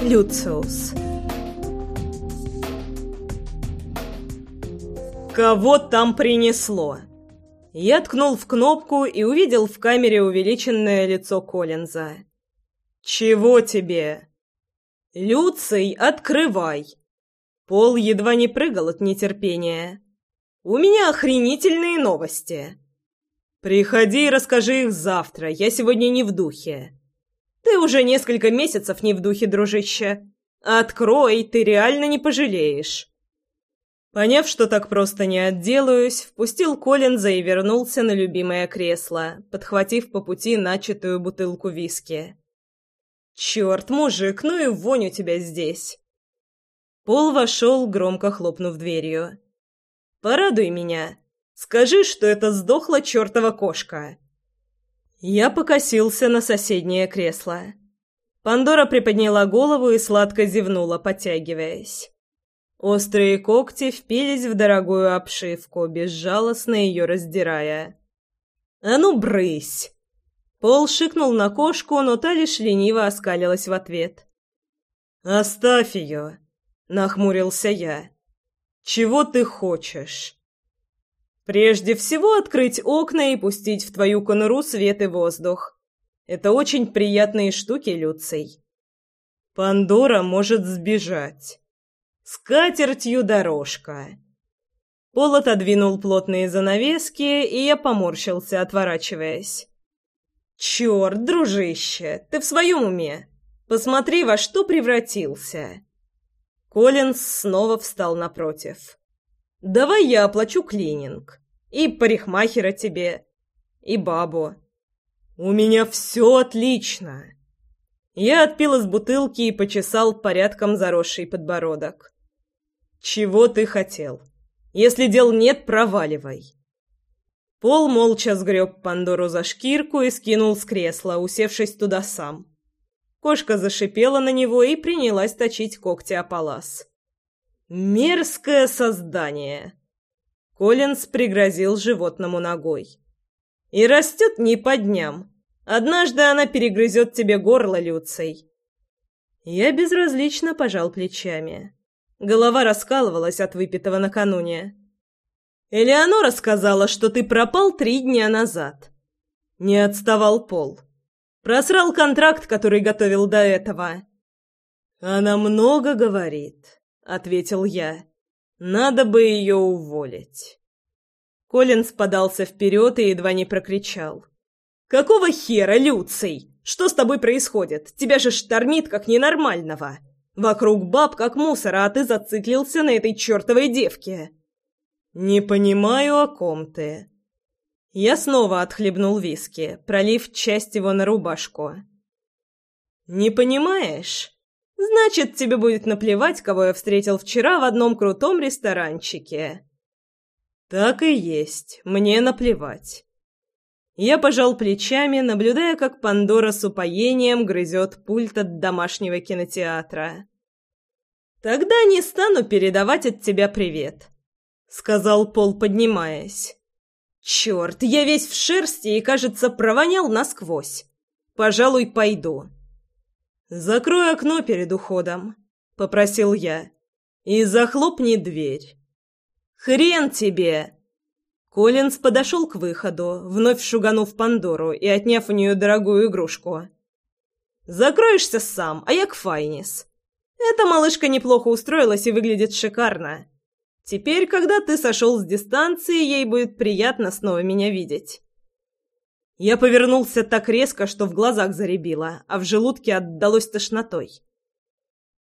Люциус. Кого там принесло? Я ткнул в кнопку и увидел в камере увеличенное лицо Коллинза. «Чего тебе?» «Люций, открывай!» Пол едва не прыгал от нетерпения. «У меня охренительные новости!» «Приходи и расскажи их завтра, я сегодня не в духе». «Ты уже несколько месяцев не в духе, дружище. Открой, ты реально не пожалеешь». Поняв, что так просто не отделаюсь, впустил Коллинза и вернулся на любимое кресло, подхватив по пути начатую бутылку виски. «Черт, мужик, ну и вонь у тебя здесь!» Пол вошел, громко хлопнув дверью. «Порадуй меня. Скажи, что это сдохла чертова кошка!» Я покосился на соседнее кресло. Пандора приподняла голову и сладко зевнула, подтягиваясь. Острые когти впились в дорогую обшивку, безжалостно ее раздирая. «А ну, брысь!» Пол шикнул на кошку, но та лишь лениво оскалилась в ответ. «Оставь ее!» — нахмурился я. «Чего ты хочешь?» «Прежде всего открыть окна и пустить в твою конуру свет и воздух. Это очень приятные штуки, Люций. Пандора может сбежать». Скатертью дорожка. Пол отодвинул плотные занавески, и я поморщился, отворачиваясь. «Черт, дружище, ты в своем уме? Посмотри, во что превратился!» Коллинз снова встал напротив. «Давай я оплачу клининг. И парикмахера тебе, и бабу. У меня все отлично!» Я отпил из бутылки и почесал порядком заросший подбородок. «Чего ты хотел? Если дел нет, проваливай». Пол молча сгреб Пандору за шкирку и скинул с кресла, усевшись туда сам. Кошка зашипела на него и принялась точить когти о палас. «Мерзкое создание!» Коллинз пригрозил животному ногой. «И растет не по дням. Однажды она перегрызет тебе горло, Люций». Я безразлично пожал плечами. Голова раскалывалась от выпитого накануне. «Элеонора сказала, что ты пропал три дня назад». Не отставал Пол. Просрал контракт, который готовил до этого. «Она много говорит», — ответил я. «Надо бы ее уволить». Коллинз подался вперед и едва не прокричал. «Какого хера, Люций? Что с тобой происходит? Тебя же штормит, как ненормального. Вокруг баб как мусора, а ты зациклился на этой чертовой девке. Не понимаю, о ком ты. Я снова отхлебнул виски, пролив часть его на рубашку. Не понимаешь? Значит, тебе будет наплевать, кого я встретил вчера в одном крутом ресторанчике. Так и есть, мне наплевать. Я пожал плечами, наблюдая, как Пандора с упоением грызет пульт от домашнего кинотеатра. «Тогда не стану передавать от тебя привет», — сказал Пол, поднимаясь. «Черт, я весь в шерсти и, кажется, провонял насквозь. Пожалуй, пойду». «Закрой окно перед уходом», — попросил я, — «и захлопни дверь». «Хрен тебе!» Коллинз подошел к выходу, вновь шуганув Пандору и отняв у нее дорогую игрушку. «Закроешься сам, а я к Файнис. Эта малышка неплохо устроилась и выглядит шикарно. Теперь, когда ты сошел с дистанции, ей будет приятно снова меня видеть». Я повернулся так резко, что в глазах заребило, а в желудке отдалось тошнотой.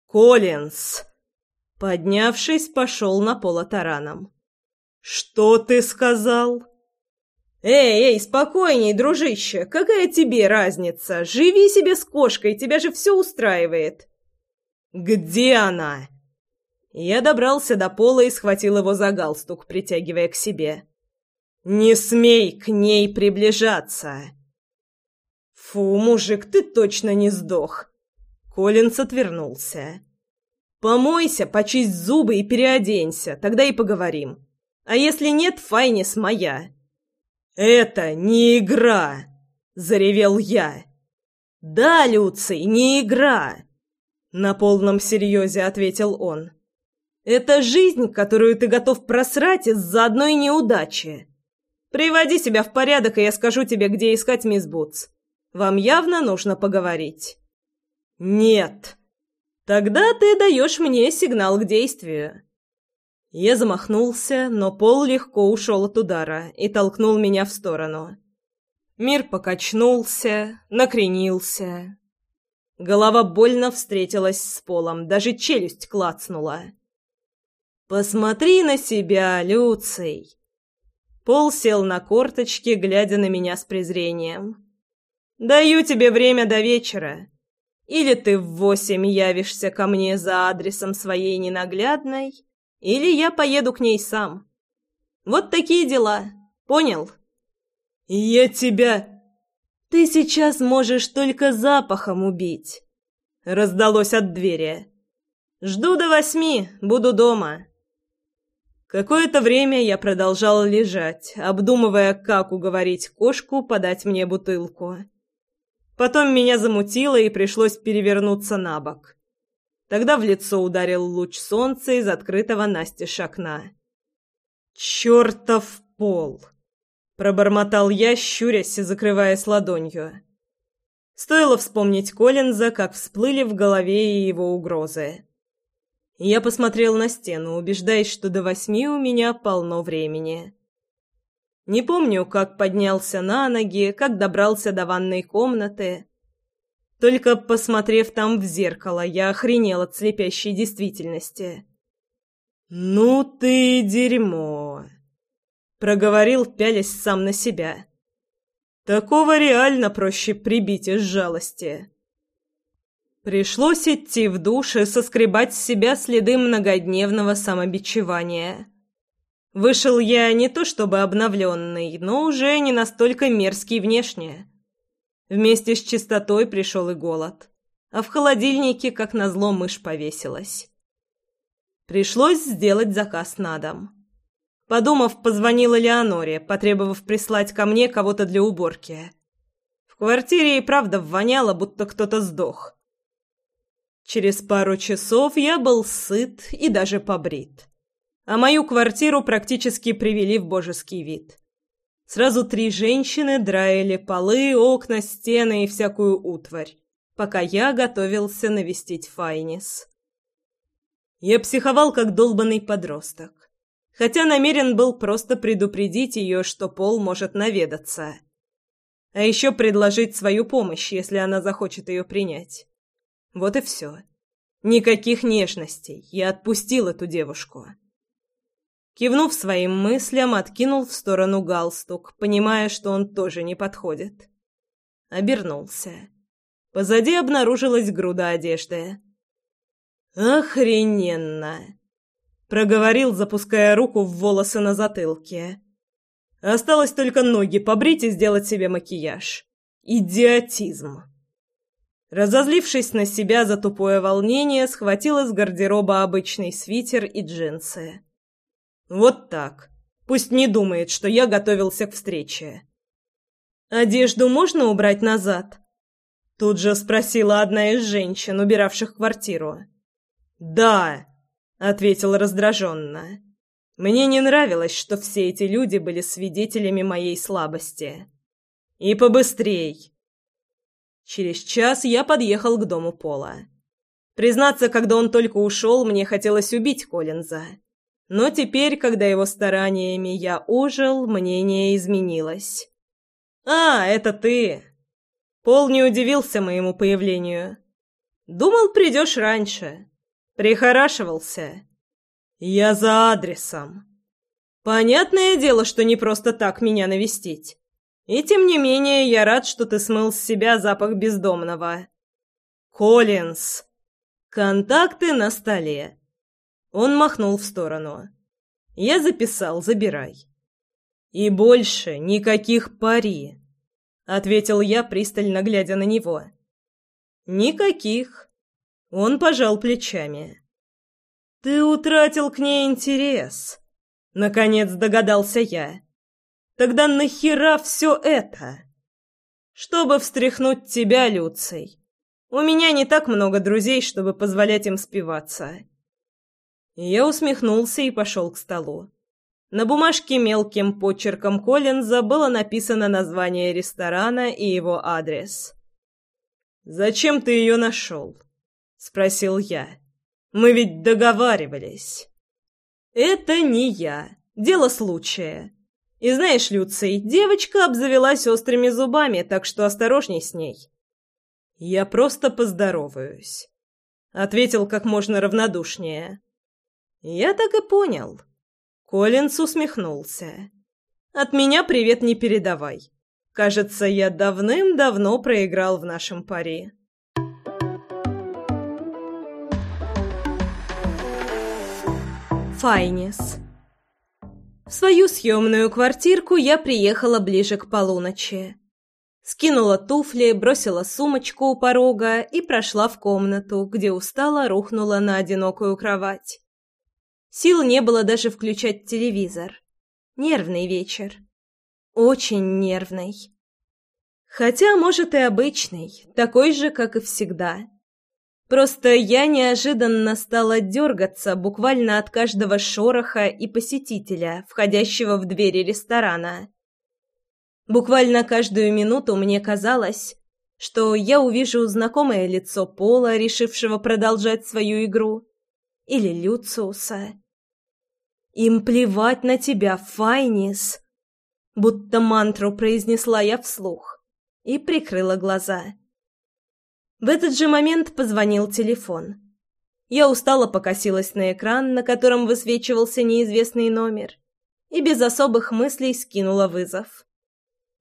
«Коллинз!» Поднявшись, пошел на поло тараном. «Что ты сказал?» «Эй, эй, спокойней, дружище! Какая тебе разница? Живи себе с кошкой, тебя же все устраивает!» «Где она?» Я добрался до пола и схватил его за галстук, притягивая к себе. «Не смей к ней приближаться!» «Фу, мужик, ты точно не сдох!» Коллинс отвернулся. «Помойся, почисть зубы и переоденься, тогда и поговорим. А если нет, Файнис моя. Это не игра, заревел я. Да, Люций, не игра. На полном серьезе ответил он. «Это жизнь, которую ты готов просрать из-за одной неудачи. Приводи себя в порядок, и я скажу тебе, где искать мисс Бутс. Вам явно нужно поговорить». «Нет», Тогда ты даешь мне сигнал к действию. Я замахнулся, но Пол легко ушел от удара и толкнул меня в сторону. Мир покачнулся, накренился. Голова больно встретилась с полом, даже челюсть клацнула. «Посмотри на себя, Люций!» Пол сел на корточки, глядя на меня с презрением. «Даю тебе время до вечера. Или ты в восемь явишься ко мне за адресом своей ненаглядной, или я поеду к ней сам. Вот такие дела. Понял? Я тебя... Ты сейчас можешь только запахом убить. Раздалось от двери. Жду до восьми, буду дома. Какое-то время я продолжал лежать, обдумывая, как уговорить кошку подать мне бутылку. Потом меня замутило и пришлось перевернуться на бок. Тогда в лицо ударил луч солнца из открытого настежь окна. «Чертов пол!» — пробормотал я, щурясь и закрываясь ладонью. Стоило вспомнить Коллинза, как всплыли в голове его угрозы. Я посмотрел на стену, убеждаясь, что до восьми у меня полно времени. Не помню, как поднялся на ноги, как добрался до ванной комнаты. Только посмотрев там в зеркало, я охренел от слепящей действительности. «Ну ты дерьмо!» — проговорил, пялясь сам на себя. «Такого реально проще прибить из жалости». Пришлось идти в душ и соскребать с себя следы многодневного самобичевания. Вышел я не то чтобы обновленный, но уже не настолько мерзкий внешне. Вместе с чистотой пришел и голод. А в холодильнике, как назло, мышь повесилась. Пришлось сделать заказ на дом. Подумав, позвонила Леоноре, потребовав прислать ко мне кого-то для уборки. В квартире и правда воняло, будто кто-то сдох. Через пару часов я был сыт и даже побрит а мою квартиру практически привели в божеский вид. Сразу три женщины драили полы, окна, стены и всякую утварь, пока я готовился навестить Файнис. Я психовал, как долбанный подросток, хотя намерен был просто предупредить ее, что Пол может наведаться. А еще предложить свою помощь, если она захочет ее принять. Вот и все. Никаких нежностей. Я отпустил эту девушку. Кивнув своим мыслям, откинул в сторону галстук, понимая, что он тоже не подходит. Обернулся. Позади обнаружилась груда одежды. «Охрененно!» — проговорил, запуская руку в волосы на затылке. «Осталось только ноги побрить и сделать себе макияж. Идиотизм!» Разозлившись на себя за тупое волнение, схватил из гардероба обычный свитер и джинсы. Вот так. Пусть не думает, что я готовился к встрече. «Одежду можно убрать назад?» Тут же спросила одна из женщин, убиравших квартиру. «Да», — ответил раздраженно. «Мне не нравилось, что все эти люди были свидетелями моей слабости. И побыстрей». Через час я подъехал к дому Пола. Признаться, когда он только ушел, мне хотелось убить Коллинза. Но теперь, когда его стараниями я ожил, мнение изменилось. «А, это ты!» Пол не удивился моему появлению. «Думал, придешь раньше. Прихорашивался. Я за адресом. Понятное дело, что не просто так меня навестить. И тем не менее, я рад, что ты смыл с себя запах бездомного. Коллинз. Контакты на столе. Он махнул в сторону. «Я записал, забирай». «И больше никаких пари», — ответил я, пристально глядя на него. «Никаких». Он пожал плечами. «Ты утратил к ней интерес», — наконец догадался я. «Тогда нахера все это?» «Чтобы встряхнуть тебя, Люций. У меня не так много друзей, чтобы позволять им спиваться. Я усмехнулся и пошел к столу. На бумажке мелким почерком Коллинза было написано название ресторана и его адрес. «Зачем ты ее нашел?» — спросил я. «Мы ведь договаривались». «Это не я. Дело случая. И знаешь, Люций, девочка обзавелась острыми зубами, так что осторожней с ней». «Я просто поздороваюсь», — ответил как можно равнодушнее. «Я так и понял». Коллинс усмехнулся. «От меня привет не передавай. Кажется, я давным-давно проиграл в нашем пари». Файнис В свою съемную квартирку я приехала ближе к полуночи. Скинула туфли, бросила сумочку у порога и прошла в комнату, где устало рухнула на одинокую кровать. Сил не было даже включать телевизор. Нервный вечер. Очень нервный. Хотя, может, и обычный, такой же, как и всегда. Просто я неожиданно стала дергаться буквально от каждого шороха и посетителя, входящего в двери ресторана. Буквально каждую минуту мне казалось, что я увижу знакомое лицо Пола, решившего продолжать свою игру, или Люциуса. «Им плевать на тебя, Файнис!» Будто мантру произнесла я вслух и прикрыла глаза. В этот же момент позвонил телефон. Я устало покосилась на экран, на котором высвечивался неизвестный номер, и без особых мыслей скинула вызов.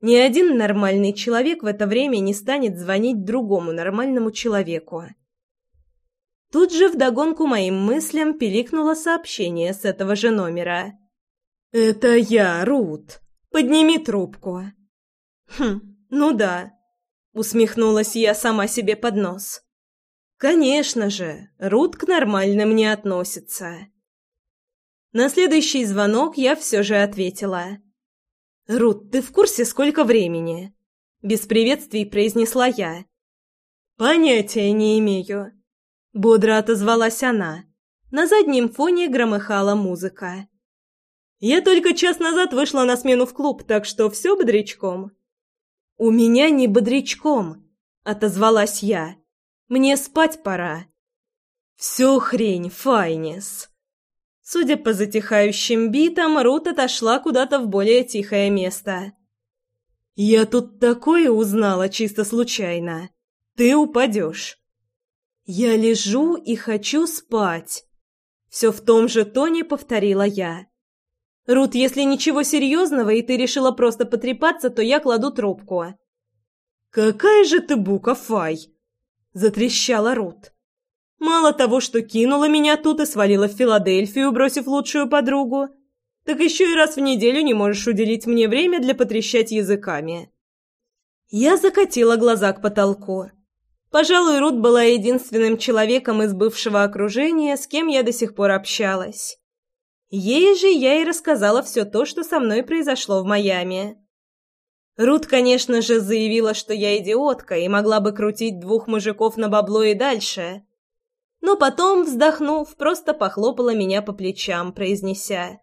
Ни один нормальный человек в это время не станет звонить другому нормальному человеку. Тут же вдогонку моим мыслям пиликнуло сообщение с этого же номера. «Это я, Рут. Подними трубку». «Хм, ну да», — усмехнулась я сама себе под нос. «Конечно же, Рут к нормальным не относится». На следующий звонок я все же ответила. «Рут, ты в курсе, сколько времени?» Без приветствий произнесла я. «Понятия не имею», — бодро отозвалась она. На заднем фоне громыхала музыка. «Я только час назад вышла на смену в клуб, так что все бодрячком». «У меня не бодрячком», — отозвалась я. «Мне спать пора». «Все хрень, Файнис». Судя по затихающим битам, Рут отошла куда-то в более тихое место. «Я тут такое узнала чисто случайно. Ты упадешь». «Я лежу и хочу спать». Все в том же тоне повторила я. «Рут, если ничего серьезного, и ты решила просто потрепаться, то я кладу трубку». «Какая же ты бука, Фай!» — затрещала Рут. Мало того, что кинула меня тут и свалила в Филадельфию, бросив лучшую подругу, так еще и раз в неделю не можешь уделить мне время для потрещать языками. Я закатила глаза к потолку. Пожалуй, Рут была единственным человеком из бывшего окружения, с кем я до сих пор общалась. Ей же я и рассказала все то, что со мной произошло в Майами. Рут, конечно же, заявила, что я идиотка и могла бы крутить двух мужиков на бабло и дальше, но потом, вздохнув, просто похлопала меня по плечам, произнеся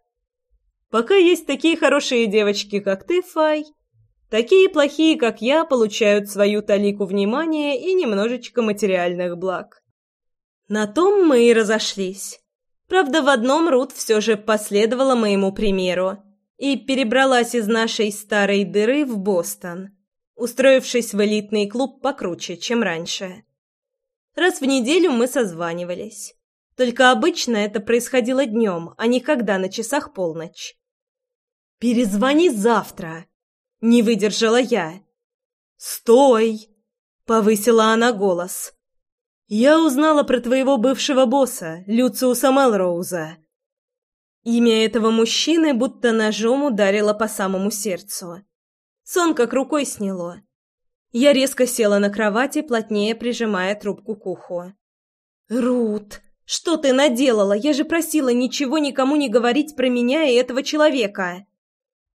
«Пока есть такие хорошие девочки, как ты, Фай, такие плохие, как я, получают свою талику внимания и немножечко материальных благ». На том мы и разошлись. Правда, в одном Рут все же последовала моему примеру и перебралась из нашей старой дыры в Бостон, устроившись в элитный клуб покруче, чем раньше. Раз в неделю мы созванивались. Только обычно это происходило днем, а не когда на часах полночь. «Перезвони завтра!» — не выдержала я. «Стой!» — повысила она голос. «Я узнала про твоего бывшего босса, Люциуса Мелроуза». Имя этого мужчины будто ножом ударило по самому сердцу. Сон как рукой сняло. Я резко села на кровати, плотнее прижимая трубку к уху. «Рут, что ты наделала? Я же просила ничего никому не говорить про меня и этого человека!»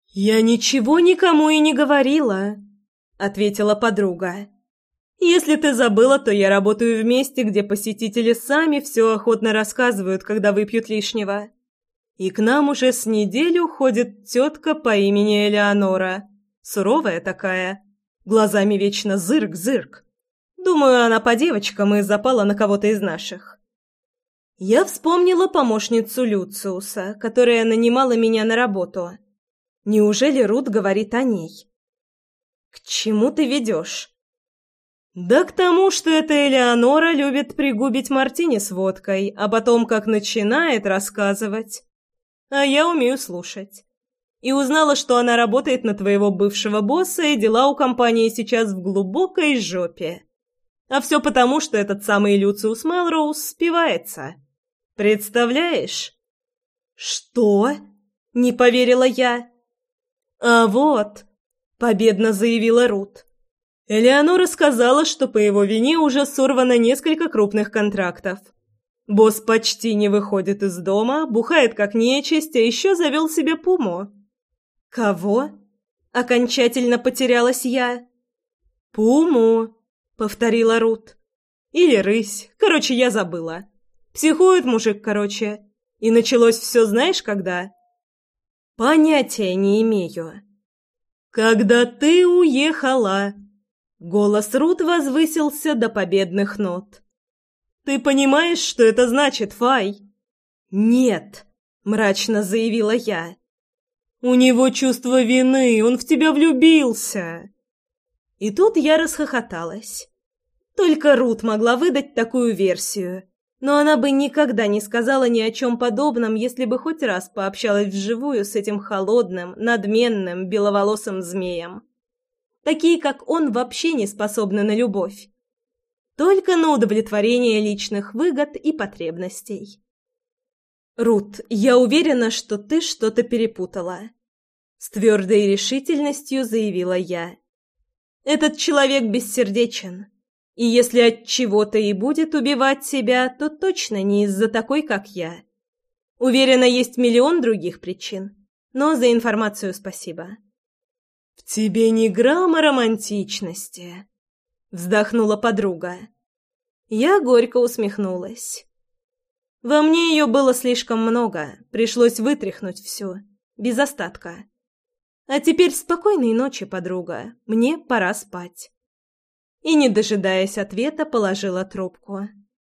«Я ничего никому и не говорила», — ответила подруга. Если ты забыла, то я работаю в месте, где посетители сами все охотно рассказывают, когда выпьют лишнего. И к нам уже с неделю ходит тетка по имени Элеонора. Суровая такая, глазами вечно зырк-зырк. Думаю, она по девочкам и запала на кого-то из наших. Я вспомнила помощницу Люциуса, которая нанимала меня на работу. Неужели Рут говорит о ней? «К чему ты ведешь?» «Да к тому, что эта Элеонора любит пригубить мартини с водкой, а потом как начинает рассказывать. А я умею слушать. И узнала, что она работает на твоего бывшего босса, и дела у компании сейчас в глубокой жопе. А все потому, что этот самый Люциус Мелроуз спивается. Представляешь?» «Что?» — не поверила я. «А вот», — победно заявила Рут. Элеонора сказала, что по его вине уже сорвано несколько крупных контрактов. Босс почти не выходит из дома, бухает как нечисть, а еще завел себе пуму. «Кого?» — окончательно потерялась я. «Пуму», — повторила Рут. «Или рысь. Короче, я забыла. Психует мужик, короче. И началось все знаешь когда?» «Понятия не имею». «Когда ты уехала», Голос Рут возвысился до победных нот. «Ты понимаешь, что это значит, Фай?» «Нет», — мрачно заявила я. «У него чувство вины, он в тебя влюбился!» И тут я расхохоталась. Только Рут могла выдать такую версию, но она бы никогда не сказала ни о чем подобном, если бы хоть раз пообщалась вживую с этим холодным, надменным, беловолосым змеем. Такие, как он, вообще не способны на любовь. Только на удовлетворение личных выгод и потребностей. «Рут, я уверена, что ты что-то перепутала», — с твердой решительностью заявила я. «Этот человек бессердечен, и если от чего-то и будет убивать себя, то точно не из-за такой, как я. Уверена, есть миллион других причин, но за информацию спасибо». «В тебе ни грамма романтичности», — вздохнула подруга. Я горько усмехнулась. Во мне ее было слишком много, пришлось вытряхнуть все, без остатка. А теперь спокойной ночи, подруга, мне пора спать. И, не дожидаясь ответа, положила трубку.